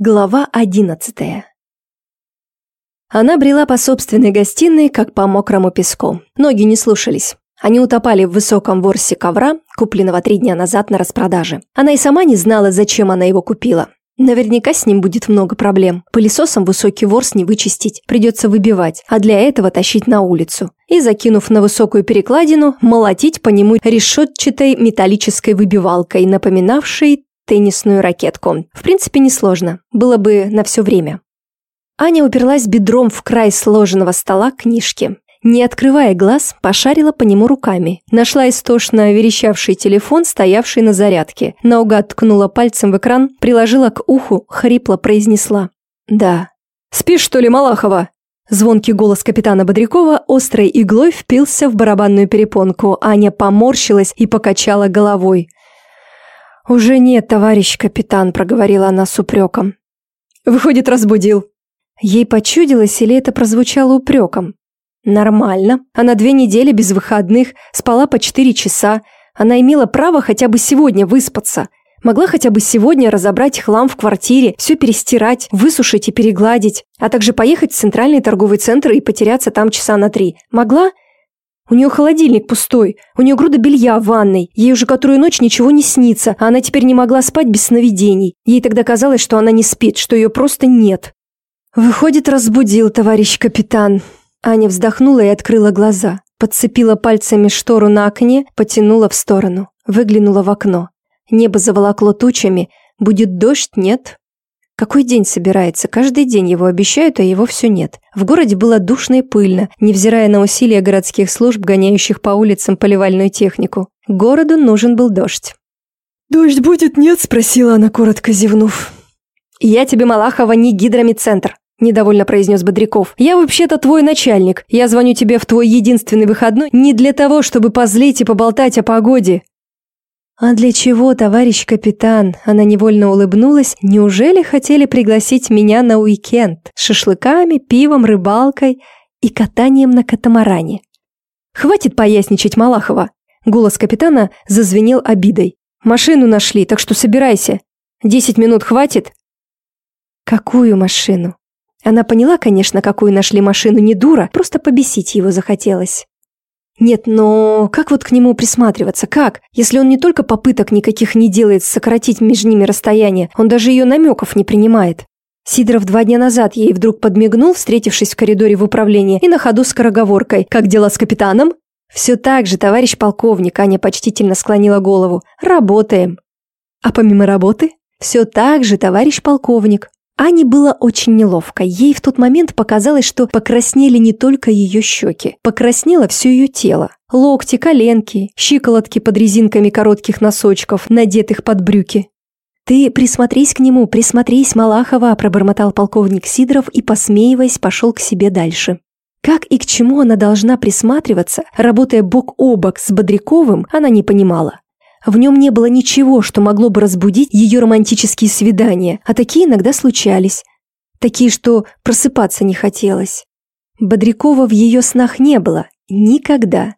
Глава одиннадцатая Она брела по собственной гостиной, как по мокрому песку. Ноги не слушались. Они утопали в высоком ворсе ковра, купленного три дня назад на распродаже. Она и сама не знала, зачем она его купила. Наверняка с ним будет много проблем. Пылесосом высокий ворс не вычистить, придется выбивать, а для этого тащить на улицу. И, закинув на высокую перекладину, молотить по нему решетчатой металлической выбивалкой, напоминавшей теннисную ракетку. В принципе, несложно. Было бы на все время. Аня уперлась бедром в край сложенного стола книжки. Не открывая глаз, пошарила по нему руками. Нашла истошно верещавший телефон, стоявший на зарядке. Наугад ткнула пальцем в экран, приложила к уху, хрипло произнесла. «Да». «Спишь, что ли, Малахова?» Звонкий голос капитана Бодрякова острой иглой впился в барабанную перепонку. Аня поморщилась и покачала головой. «Уже нет, товарищ капитан», – проговорила она с упреком. «Выходит, разбудил». Ей почудилось, или это прозвучало упреком? Нормально. Она две недели без выходных, спала по четыре часа. Она имела право хотя бы сегодня выспаться. Могла хотя бы сегодня разобрать хлам в квартире, все перестирать, высушить и перегладить, а также поехать в центральный торговый центр и потеряться там часа на три. Могла? У нее холодильник пустой, у нее груда белья в ванной, ей уже которую ночь ничего не снится, а она теперь не могла спать без сновидений. Ей тогда казалось, что она не спит, что ее просто нет. «Выходит, разбудил, товарищ капитан». Аня вздохнула и открыла глаза, подцепила пальцами штору на окне, потянула в сторону, выглянула в окно. Небо заволокло тучами, будет дождь, нет? Какой день собирается? Каждый день его обещают, а его все нет. В городе было душно и пыльно, невзирая на усилия городских служб, гоняющих по улицам поливальную технику. Городу нужен был дождь. «Дождь будет, нет?» – спросила она, коротко зевнув. «Я тебе, Малахова, не гидромедцентр», – недовольно произнес Бодряков. «Я вообще-то твой начальник. Я звоню тебе в твой единственный выходной не для того, чтобы позлить и поболтать о погоде. «А для чего, товарищ капитан?» Она невольно улыбнулась. «Неужели хотели пригласить меня на уикенд? С шашлыками, пивом, рыбалкой и катанием на катамаране?» «Хватит поясничать, Малахова!» Голос капитана зазвенел обидой. «Машину нашли, так что собирайся. Десять минут хватит?» «Какую машину?» Она поняла, конечно, какую нашли машину, не дура, просто побесить его захотелось. Нет, но как вот к нему присматриваться? Как? Если он не только попыток никаких не делает сократить между ними расстояние, он даже ее намеков не принимает. Сидоров два дня назад ей вдруг подмигнул, встретившись в коридоре в управлении, и на ходу скороговоркой. «Как дела с капитаном?» «Все так же, товарищ полковник», Аня почтительно склонила голову. «Работаем». «А помимо работы?» «Все так же, товарищ полковник». Ане было очень неловко. Ей в тот момент показалось, что покраснели не только ее щеки. Покраснело все ее тело. Локти, коленки, щиколотки под резинками коротких носочков, надетых под брюки. «Ты присмотрись к нему, присмотрись, Малахова», – пробормотал полковник Сидоров и, посмеиваясь, пошел к себе дальше. Как и к чему она должна присматриваться, работая бок о бок с Бодряковым, она не понимала. В нем не было ничего, что могло бы разбудить ее романтические свидания, а такие иногда случались. Такие, что просыпаться не хотелось. Бодрякова в ее снах не было. Никогда.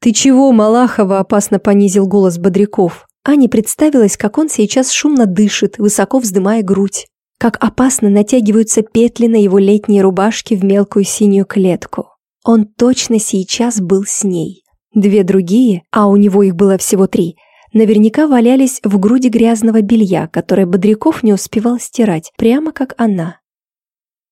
«Ты чего, Малахова?» – опасно понизил голос Бодряков. Аня представилась, как он сейчас шумно дышит, высоко вздымая грудь. Как опасно натягиваются петли на его летней рубашке в мелкую синюю клетку. Он точно сейчас был с ней. Две другие, а у него их было всего три, наверняка валялись в груди грязного белья, которое Бодряков не успевал стирать, прямо как она.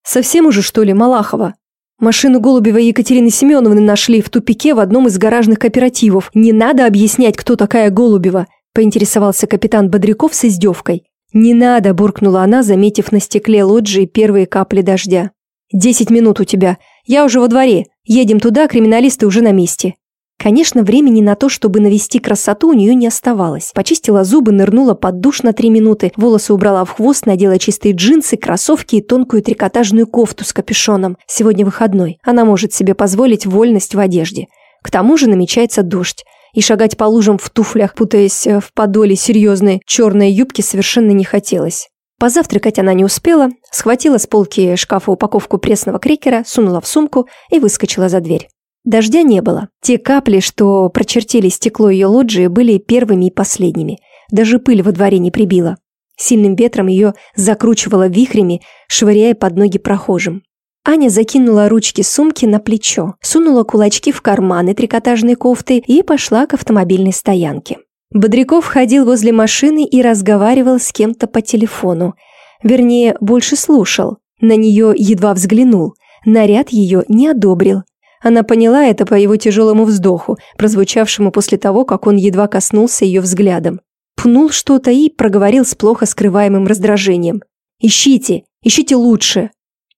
«Совсем уже, что ли, Малахова?» Машину Голубевой Екатерины Семеновны нашли в тупике в одном из гаражных кооперативов. Не надо объяснять, кто такая Голубева, поинтересовался капитан Бодряков с издевкой. «Не надо», – буркнула она, заметив на стекле лоджии первые капли дождя. «Десять минут у тебя. Я уже во дворе. Едем туда, криминалисты уже на месте». Конечно, времени на то, чтобы навести красоту, у нее не оставалось. Почистила зубы, нырнула под душ на три минуты, волосы убрала в хвост, надела чистые джинсы, кроссовки и тонкую трикотажную кофту с капюшоном. Сегодня выходной. Она может себе позволить вольность в одежде. К тому же намечается дождь. И шагать по лужам в туфлях, путаясь э, в подоле серьезной черной юбки, совершенно не хотелось. Позавтракать она не успела, схватила с полки шкафа упаковку пресного крекера, сунула в сумку и выскочила за дверь. Дождя не было. Те капли, что прочертили стекло ее лоджии, были первыми и последними. Даже пыль во дворе не прибила. Сильным ветром ее закручивало вихрями, швыряя под ноги прохожим. Аня закинула ручки сумки на плечо, сунула кулачки в карманы трикотажной кофты и пошла к автомобильной стоянке. Бодряков ходил возле машины и разговаривал с кем-то по телефону. Вернее, больше слушал. На нее едва взглянул. Наряд ее не одобрил. Она поняла это по его тяжелому вздоху, прозвучавшему после того, как он едва коснулся ее взглядом. Пнул что-то и проговорил с плохо скрываемым раздражением. «Ищите! Ищите лучше!»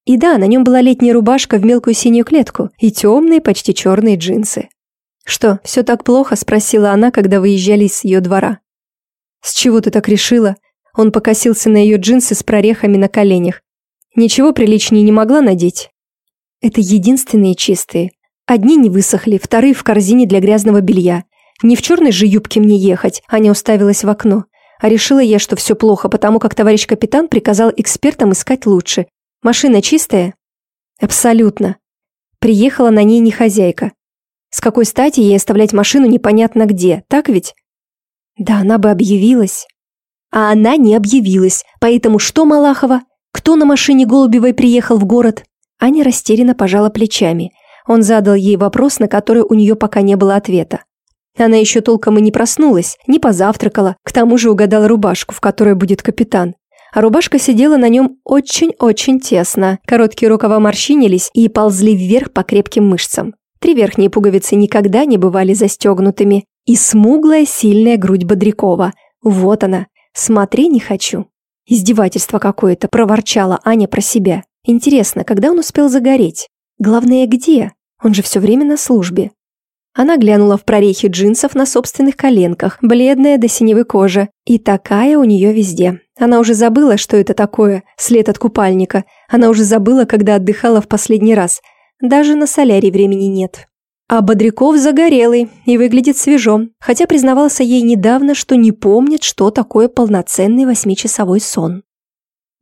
И да, на нем была летняя рубашка в мелкую синюю клетку и темные, почти черные джинсы. «Что, все так плохо?» – спросила она, когда выезжали из ее двора. «С чего ты так решила?» Он покосился на ее джинсы с прорехами на коленях. «Ничего приличнее не могла надеть?» «Это единственные чистые. Одни не высохли, вторые в корзине для грязного белья. Не в черной же юбке мне ехать, Аня уставилась в окно. А решила я, что все плохо, потому как товарищ капитан приказал экспертам искать лучше. Машина чистая? Абсолютно. Приехала на ней не хозяйка. С какой стати ей оставлять машину непонятно где, так ведь? Да она бы объявилась. А она не объявилась, поэтому что Малахова? Кто на машине Голубевой приехал в город? Аня растерянно пожала плечами. Он задал ей вопрос, на который у нее пока не было ответа. Она еще толком и не проснулась, не позавтракала, к тому же угадала рубашку, в которой будет капитан. А рубашка сидела на нем очень-очень тесно. Короткие рукава морщинились и ползли вверх по крепким мышцам. Три верхние пуговицы никогда не бывали застегнутыми. И смуглая сильная грудь Бодрякова. Вот она. Смотри, не хочу. Издевательство какое-то, проворчала Аня про себя. Интересно, когда он успел загореть? Главное, где? Он же все время на службе. Она глянула в прорехи джинсов на собственных коленках, бледная до синевой кожи. И такая у нее везде. Она уже забыла, что это такое, след от купальника. Она уже забыла, когда отдыхала в последний раз. Даже на солярий времени нет. А Бодряков загорелый и выглядит свежо, хотя признавался ей недавно, что не помнит, что такое полноценный восьмичасовой сон.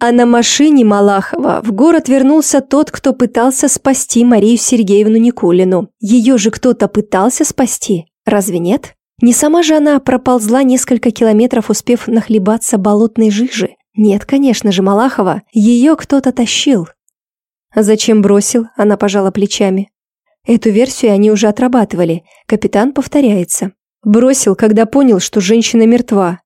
А на машине Малахова в город вернулся тот, кто пытался спасти Марию Сергеевну Никулину. Ее же кто-то пытался спасти, разве нет? Не сама же она проползла несколько километров, успев нахлебаться болотной жижи. Нет, конечно же, Малахова. Ее кто-то тащил. Зачем бросил? Она пожала плечами. Эту версию они уже отрабатывали. Капитан повторяется. Бросил, когда понял, что женщина мертва.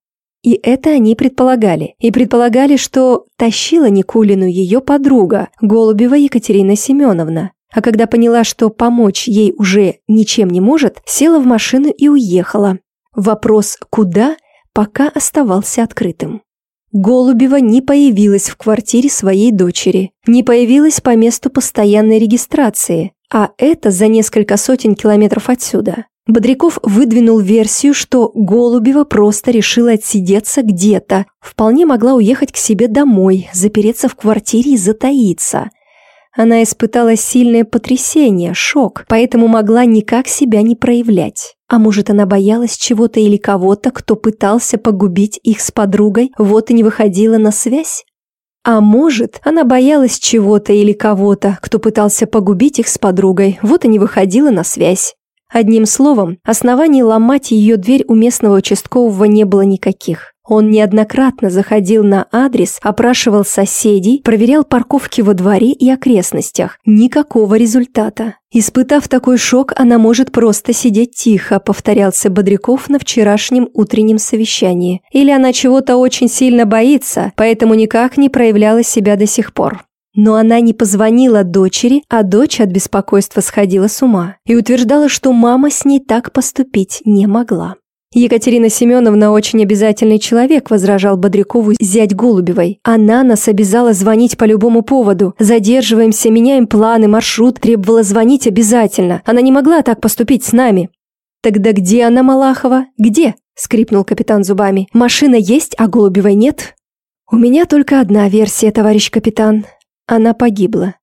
И это они предполагали. И предполагали, что тащила Никулину ее подруга, Голубева Екатерина Семеновна. А когда поняла, что помочь ей уже ничем не может, села в машину и уехала. Вопрос «куда?» пока оставался открытым. Голубева не появилась в квартире своей дочери, не появилась по месту постоянной регистрации, а это за несколько сотен километров отсюда. Бодряков выдвинул версию, что Голубева просто решила отсидеться где-то, вполне могла уехать к себе домой, запереться в квартире и затаиться. Она испытала сильное потрясение, шок, поэтому могла никак себя не проявлять. А может, она боялась чего-то или кого-то, кто пытался погубить их с подругой, вот и не выходила на связь? А может, она боялась чего-то или кого-то, кто пытался погубить их с подругой, вот и не выходила на связь. Одним словом, оснований ломать ее дверь у местного участкового не было никаких. Он неоднократно заходил на адрес, опрашивал соседей, проверял парковки во дворе и окрестностях. Никакого результата. Испытав такой шок, она может просто сидеть тихо, повторялся Бодряков на вчерашнем утреннем совещании. Или она чего-то очень сильно боится, поэтому никак не проявляла себя до сих пор. Но она не позвонила дочери, а дочь от беспокойства сходила с ума и утверждала, что мама с ней так поступить не могла. Екатерина Семеновна очень обязательный человек, возражал Бодрякову зять Голубевой. Она нас обязала звонить по любому поводу. Задерживаемся, меняем планы, маршрут, требовала звонить обязательно. Она не могла так поступить с нами. Тогда где она, Малахова? Где? скрипнул капитан зубами. Машина есть, а Голубевой нет? У меня только одна версия, товарищ капитан. Она погибла.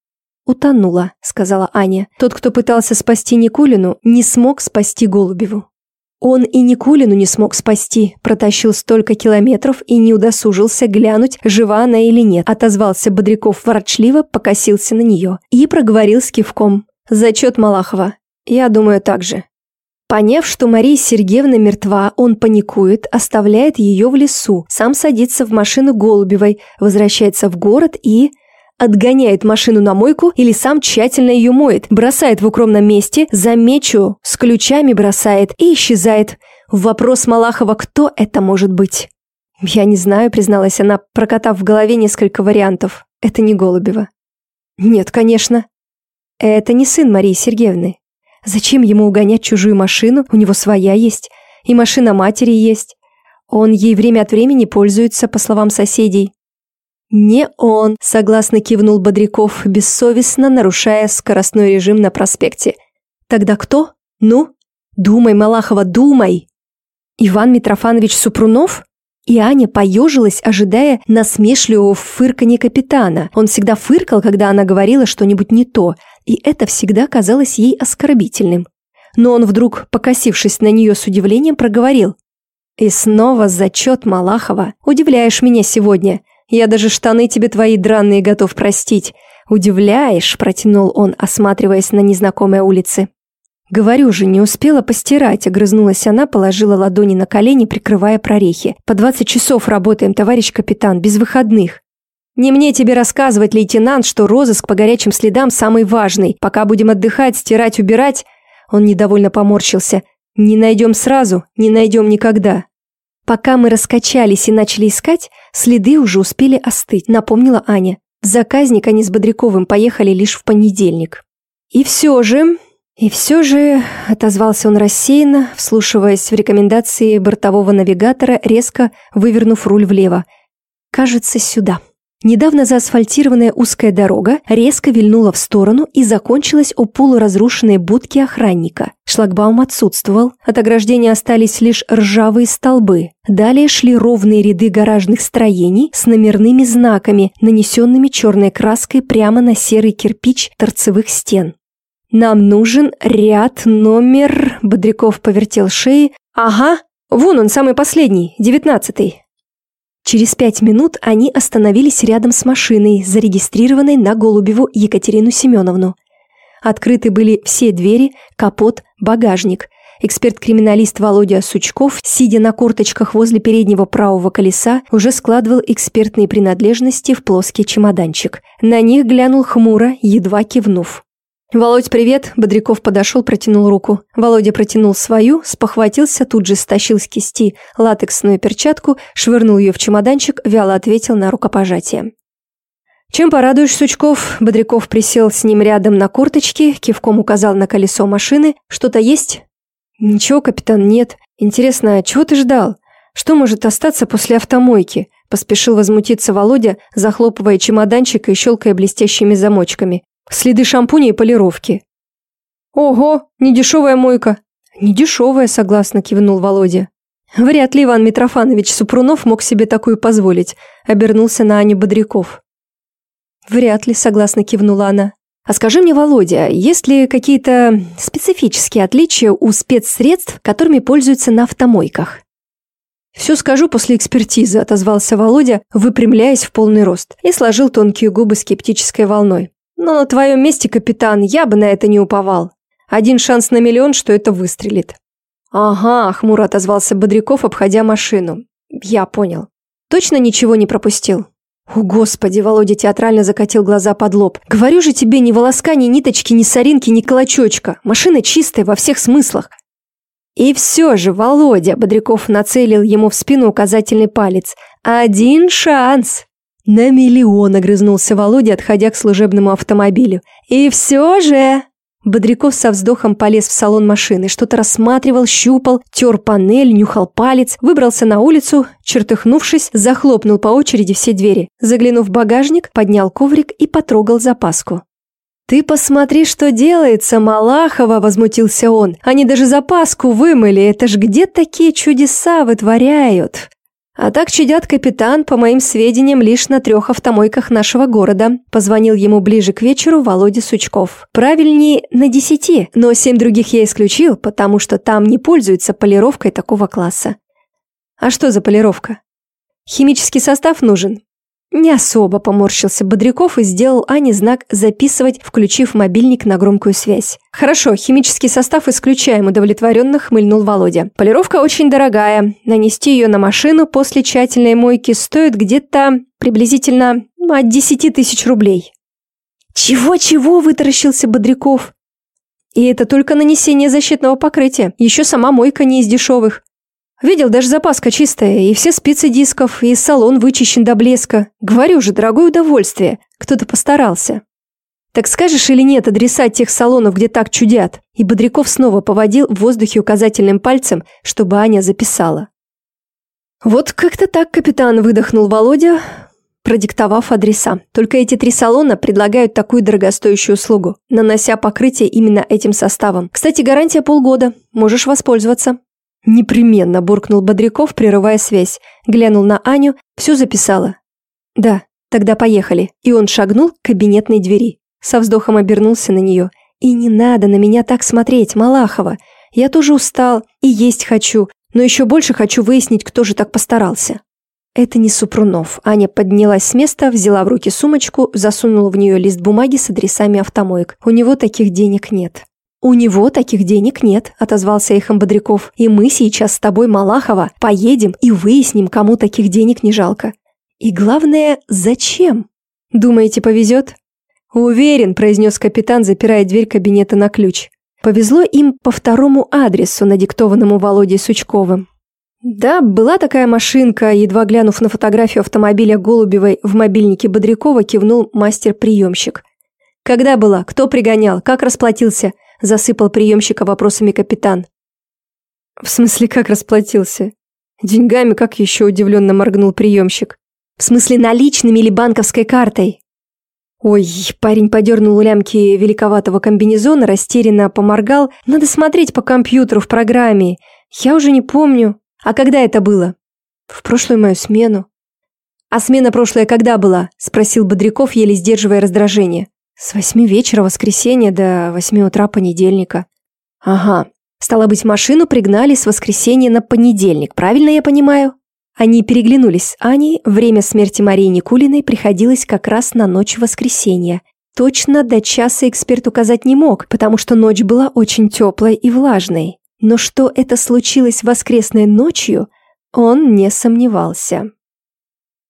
«Утонула», — сказала Аня. «Тот, кто пытался спасти Никулину, не смог спасти Голубеву». Он и Никулину не смог спасти, протащил столько километров и не удосужился глянуть, жива она или нет. Отозвался Бодряков ворчливо, покосился на нее и проговорил с кивком. «Зачет Малахова. Я думаю так же». Поняв, что Мария Сергеевна мертва, он паникует, оставляет ее в лесу, сам садится в машину Голубевой, возвращается в город и... Отгоняет машину на мойку или сам тщательно ее моет, бросает в укромном месте, замечу, с ключами бросает и исчезает. Вопрос Малахова, кто это может быть? Я не знаю, призналась она, прокатав в голове несколько вариантов. Это не Голубева. Нет, конечно. Это не сын Марии Сергеевны. Зачем ему угонять чужую машину? У него своя есть. И машина матери есть. Он ей время от времени пользуется, по словам соседей. «Не он», – согласно кивнул Бодряков, бессовестно нарушая скоростной режим на проспекте. «Тогда кто? Ну? Думай, Малахова, думай!» «Иван Митрофанович Супрунов?» И Аня поежилась, ожидая насмешливого фырканья капитана. Он всегда фыркал, когда она говорила что-нибудь не то, и это всегда казалось ей оскорбительным. Но он вдруг, покосившись на нее с удивлением, проговорил. «И снова зачет Малахова. Удивляешь меня сегодня. Я даже штаны тебе твои дранные готов простить. Удивляешь», – протянул он, осматриваясь на незнакомой улице. «Говорю же, не успела постирать», – огрызнулась она, положила ладони на колени, прикрывая прорехи. «По двадцать часов работаем, товарищ капитан, без выходных». Не мне тебе рассказывать, лейтенант, что розыск по горячим следам самый важный. Пока будем отдыхать, стирать, убирать...» Он недовольно поморщился. «Не найдем сразу, не найдем никогда». «Пока мы раскачались и начали искать, следы уже успели остыть», напомнила Аня. В заказник они с Бодряковым поехали лишь в понедельник. «И все же...» «И все же...» – отозвался он рассеянно, вслушиваясь в рекомендации бортового навигатора, резко вывернув руль влево. «Кажется, сюда». Недавно заасфальтированная узкая дорога резко вильнула в сторону и закончилась у полуразрушенной будки охранника. Шлагбаум отсутствовал, от ограждения остались лишь ржавые столбы. Далее шли ровные ряды гаражных строений с номерными знаками, нанесенными черной краской прямо на серый кирпич торцевых стен. «Нам нужен ряд номер...» Бодряков повертел шеи. «Ага, вон он, самый последний, девятнадцатый». Через пять минут они остановились рядом с машиной, зарегистрированной на Голубеву Екатерину Семеновну. Открыты были все двери, капот, багажник. Эксперт-криминалист Володя Сучков, сидя на корточках возле переднего правого колеса, уже складывал экспертные принадлежности в плоский чемоданчик. На них глянул хмуро, едва кивнув. «Володь, привет!» Бодряков подошел, протянул руку. Володя протянул свою, спохватился, тут же стащил с кисти латексную перчатку, швырнул ее в чемоданчик, вяло ответил на рукопожатие. «Чем порадуешь, Сучков?» Бодряков присел с ним рядом на корточки, кивком указал на колесо машины. «Что-то есть?» «Ничего, капитан, нет. Интересно, а чего ты ждал? Что может остаться после автомойки?» Поспешил возмутиться Володя, захлопывая чемоданчик и щелкая блестящими замочками. Следы шампуня и полировки. Ого, недешевая мойка. Недешевая, согласно кивнул Володя. Вряд ли Иван Митрофанович Супрунов мог себе такую позволить, обернулся на Аню Бодряков. Вряд ли, согласно кивнула она. А скажи мне, Володя, есть ли какие-то специфические отличия у спецсредств, которыми пользуются на автомойках? «Все скажу после экспертизы», – отозвался Володя, выпрямляясь в полный рост, и сложил тонкие губы скептической волной. Но на твоем месте, капитан, я бы на это не уповал. Один шанс на миллион, что это выстрелит. Ага, хмуро отозвался Бодряков, обходя машину. Я понял. Точно ничего не пропустил? О, господи, Володя театрально закатил глаза под лоб. Говорю же тебе, ни волоска, ни ниточки, ни соринки, ни клочочка. Машина чистая во всех смыслах. И все же, Володя, Бодряков нацелил ему в спину указательный палец. Один шанс. «На миллион!» – огрызнулся Володя, отходя к служебному автомобилю. «И все же...» Бодряков со вздохом полез в салон машины, что-то рассматривал, щупал, тер панель, нюхал палец, выбрался на улицу, чертыхнувшись, захлопнул по очереди все двери. Заглянув в багажник, поднял коврик и потрогал запаску. «Ты посмотри, что делается, Малахова!» – возмутился он. «Они даже запаску вымыли, это ж где такие чудеса вытворяют?» А так чадят капитан, по моим сведениям, лишь на трех автомойках нашего города. Позвонил ему ближе к вечеру Володя Сучков. Правильнее, на десяти, но семь других я исключил, потому что там не пользуются полировкой такого класса. А что за полировка? Химический состав нужен? Не особо поморщился Бодряков и сделал Ане знак «записывать», включив мобильник на громкую связь. «Хорошо, химический состав исключаем», – удовлетворенно хмыльнул Володя. «Полировка очень дорогая. Нанести ее на машину после тщательной мойки стоит где-то приблизительно от 10 тысяч рублей». «Чего-чего?» – вытаращился Бодряков. «И это только нанесение защитного покрытия. Еще сама мойка не из дешевых. Видел, даже запаска чистая, и все спицы дисков, и салон вычищен до блеска. Говорю же, дорогое удовольствие. Кто-то постарался. Так скажешь или нет адреса тех салонов, где так чудят? И Бодряков снова поводил в воздухе указательным пальцем, чтобы Аня записала. Вот как-то так капитан выдохнул Володя, продиктовав адреса. Только эти три салона предлагают такую дорогостоящую услугу, нанося покрытие именно этим составом. Кстати, гарантия полгода. Можешь воспользоваться. «Непременно», – буркнул Бодряков, прерывая связь. Глянул на Аню, все записала. «Да, тогда поехали». И он шагнул к кабинетной двери. Со вздохом обернулся на нее. «И не надо на меня так смотреть, Малахова. Я тоже устал и есть хочу, но еще больше хочу выяснить, кто же так постарался». Это не Супрунов. Аня поднялась с места, взяла в руки сумочку, засунула в нее лист бумаги с адресами автомоек. У него таких денег нет. «У него таких денег нет», – отозвался Эхом Бодряков. «И мы сейчас с тобой, Малахова, поедем и выясним, кому таких денег не жалко. И главное, зачем? Думаете, повезет?» «Уверен», – произнес капитан, запирая дверь кабинета на ключ. Повезло им по второму адресу, надиктованному Володей Сучковым. Да, была такая машинка, едва глянув на фотографию автомобиля Голубевой в мобильнике Бодрякова, кивнул мастер-приемщик. «Когда была? Кто пригонял? Как расплатился? Засыпал приемщика вопросами капитан. «В смысле, как расплатился?» «Деньгами, как еще удивленно моргнул приемщик. В смысле, наличными или банковской картой?» Ой, парень подернул лямки великоватого комбинезона, растерянно поморгал. Надо смотреть по компьютеру в программе. Я уже не помню. А когда это было? В прошлую мою смену. А смена прошлая когда была? Спросил Бодряков, еле сдерживая раздражение. С восьми вечера воскресенья до восьми утра понедельника. Ага. Стало быть, машину пригнали с воскресенья на понедельник, правильно я понимаю? Они переглянулись с Аней, время смерти Марии Никулиной приходилось как раз на ночь воскресенья. Точно до часа эксперт указать не мог, потому что ночь была очень теплой и влажной. Но что это случилось воскресной ночью, он не сомневался.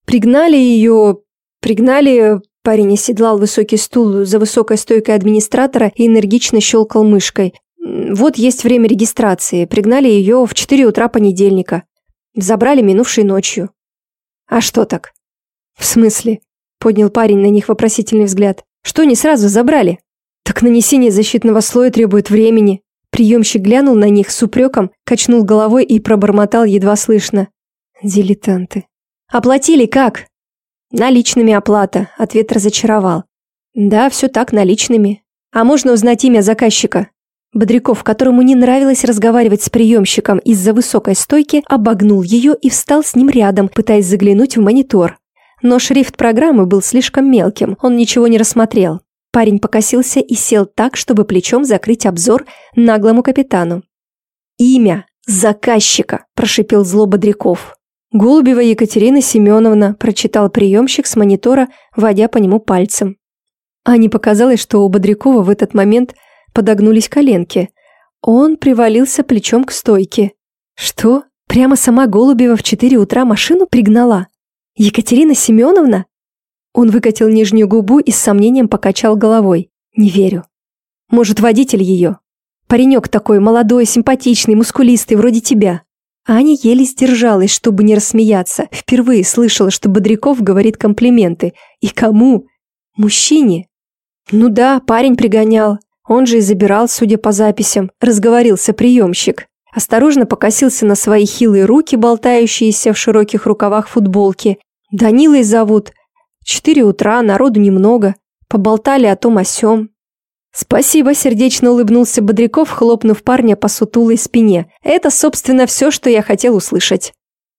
Пригнали ее... Пригнали Парень оседлал высокий стул за высокой стойкой администратора и энергично щелкал мышкой. Вот есть время регистрации. Пригнали ее в 4 утра понедельника. Забрали минувшей ночью. А что так? В смысле? Поднял парень на них вопросительный взгляд. Что не сразу забрали? Так нанесение защитного слоя требует времени. Приемщик глянул на них с упреком, качнул головой и пробормотал едва слышно. Дилетанты. Оплатили как? «Наличными оплата», – ответ разочаровал. «Да, все так, наличными. А можно узнать имя заказчика?» Бодряков, которому не нравилось разговаривать с приемщиком из-за высокой стойки, обогнул ее и встал с ним рядом, пытаясь заглянуть в монитор. Но шрифт программы был слишком мелким, он ничего не рассмотрел. Парень покосился и сел так, чтобы плечом закрыть обзор наглому капитану. «Имя заказчика», – прошипел зло Бодряков. «Голубева Екатерина Семеновна», – прочитал приемщик с монитора, водя по нему пальцем. Ане показалось, что у Бодрякова в этот момент подогнулись коленки. Он привалился плечом к стойке. «Что? Прямо сама Голубева в четыре утра машину пригнала? Екатерина Семеновна?» Он выкатил нижнюю губу и с сомнением покачал головой. «Не верю. Может, водитель ее? Паренек такой, молодой, симпатичный, мускулистый, вроде тебя. Аня еле сдержалась, чтобы не рассмеяться. Впервые слышала, что Бодряков говорит комплименты. И кому? Мужчине? Ну да, парень пригонял. Он же и забирал, судя по записям. Разговорился приемщик. Осторожно покосился на свои хилые руки, болтающиеся в широких рукавах футболки. Данилой зовут. Четыре утра, народу немного. Поболтали о том о сём. «Спасибо», – сердечно улыбнулся Бодряков, хлопнув парня по сутулой спине. «Это, собственно, все, что я хотел услышать».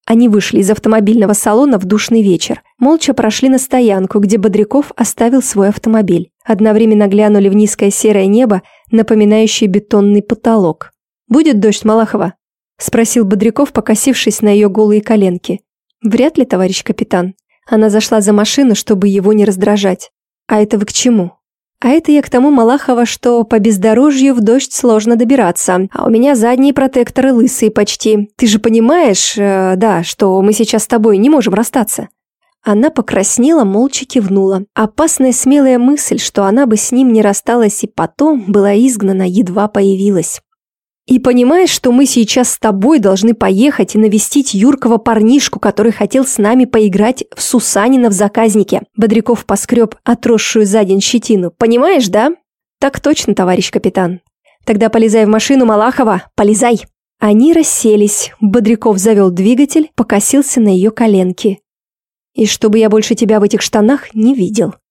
Они вышли из автомобильного салона в душный вечер. Молча прошли на стоянку, где Бодряков оставил свой автомобиль. Одновременно глянули в низкое серое небо, напоминающее бетонный потолок. «Будет дождь, Малахова?» – спросил Бодряков, покосившись на ее голые коленки. «Вряд ли, товарищ капитан. Она зашла за машину, чтобы его не раздражать. А это вы к чему? А это я к тому, Малахова, что по бездорожью в дождь сложно добираться, а у меня задние протекторы лысые почти. Ты же понимаешь, э, да, что мы сейчас с тобой не можем расстаться?» Она покраснела, молча кивнула. Опасная смелая мысль, что она бы с ним не рассталась и потом, была изгнана, едва появилась. И понимаешь, что мы сейчас с тобой должны поехать и навестить Юркова парнишку, который хотел с нами поиграть в Сусанина в заказнике. Бодряков поскреб отросшую за день щетину. Понимаешь, да? Так точно, товарищ капитан. Тогда полезай в машину, Малахова, полезай. Они расселись. Бодряков завел двигатель, покосился на ее коленки. И чтобы я больше тебя в этих штанах не видел.